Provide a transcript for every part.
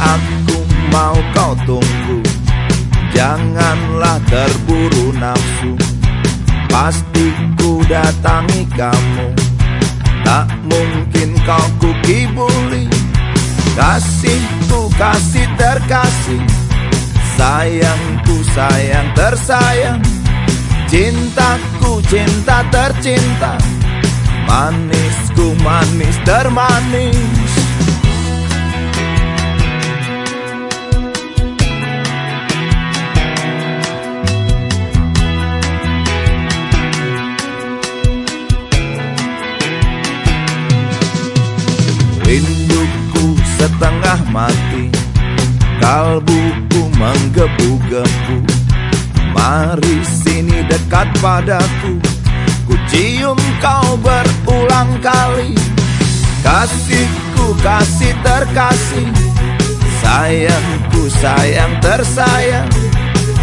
aku mau kau tunggu. Janganlah terburu nafsu. Pasti ku datangi kamu. Tak mungkin kau ku kibuli Kasihku kasih terkasih. Sayangku sayang tersayang. Cintaku cinta tercinta. Manisku manis termanis setengah mati. Kalbuku menggebu-gebu. Mari sini dekat padaku. Ku cium kau berulang kali. Kasihku kasih terkasih. Sayangku sayang tersayang.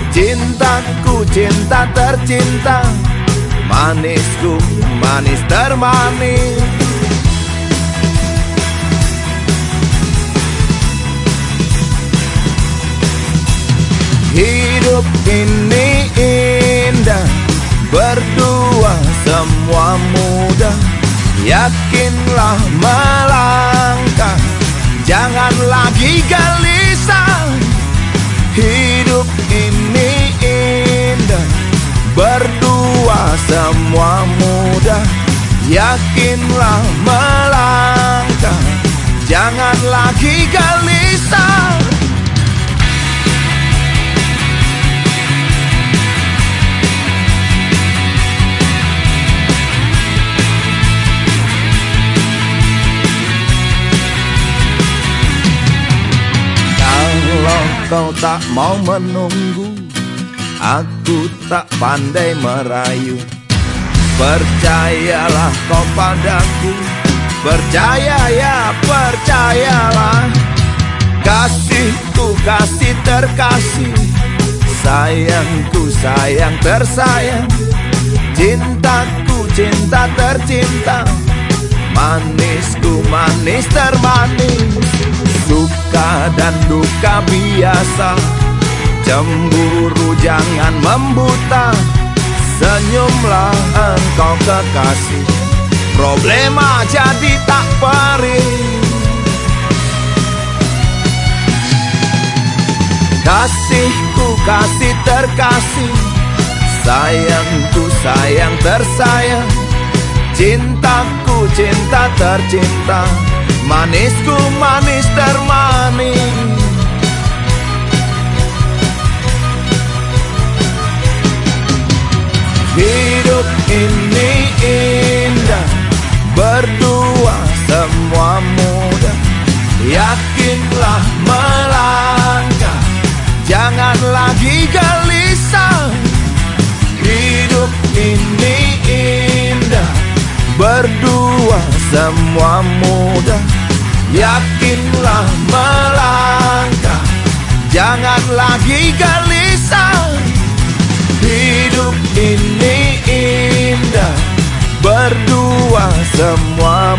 Cintaku cinta tercinta. Manisku manis termanis Hidup ini indah Berdua semua mudah. Yakinlah melangkah Jangan lagi gelisah. Hidup ini indah Berdua semua mudah. Yakinlah melangkah Jangan lagi gelisah kau tak mau menunggu Aku tak pandai merayu. Percayalah kau padaku Percaya ya percayalah. Kasihku kasih terkasih Sayangku sayang tersayang. Cintaku cinta tercinta Manisku manis termanis dan duka biasa. Cemburu jangan membuta Senyumlah engkau kekasih. Problema jadi tak perih Kasihku kasih terkasih Sayangku sayang tersayang. Cintaku cinta tercinta Manisku manis termanis Hidup ini indah Berdua semua mudah Yakinlah melangkah Jangan lagi gelisah. Hidup ini indah Berdua semua mudah. Yakinlah melangkah. Jangan lagi gelisah. Hidup ini indah. Berdua semua